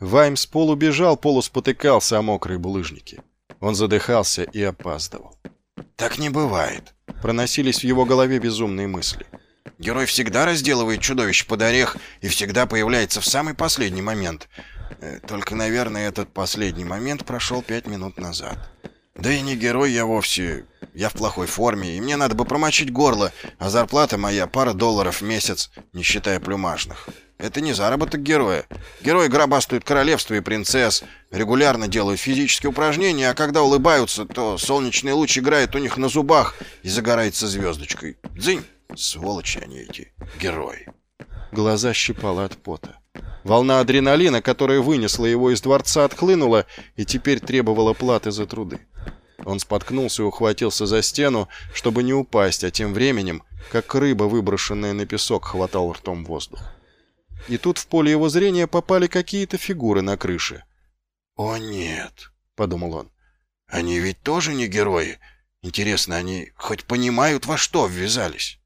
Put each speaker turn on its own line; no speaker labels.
Вайм с полу бежал, полуспотыкался о мокрые булыжники. Он задыхался и опаздывал.
«Так не бывает», —
проносились в его голове безумные мысли.
«Герой всегда разделывает чудовище под орех и всегда появляется в самый последний момент. Э, только, наверное, этот последний момент прошел пять минут назад. Да и не герой я вовсе. Я в плохой форме, и мне надо бы промочить горло, а зарплата моя пара долларов в месяц, не считая плюмажных. Это не заработок героя. Герои гробастают королевство и принцесс, регулярно делают физические упражнения, а когда улыбаются, то солнечный луч играет у них на зубах и загорается звездочкой. Дзынь! Сволочи они эти, герои.
Глаза щипало от пота. Волна адреналина, которая вынесла его из дворца, отхлынула и теперь требовала платы за труды. Он споткнулся и ухватился за стену, чтобы не упасть, а тем временем, как рыба, выброшенная на песок, хватал ртом воздух. И тут в поле его зрения попали какие-то фигуры на крыше.
«О нет», — подумал он, — «они ведь тоже не герои. Интересно, они хоть понимают, во что ввязались?»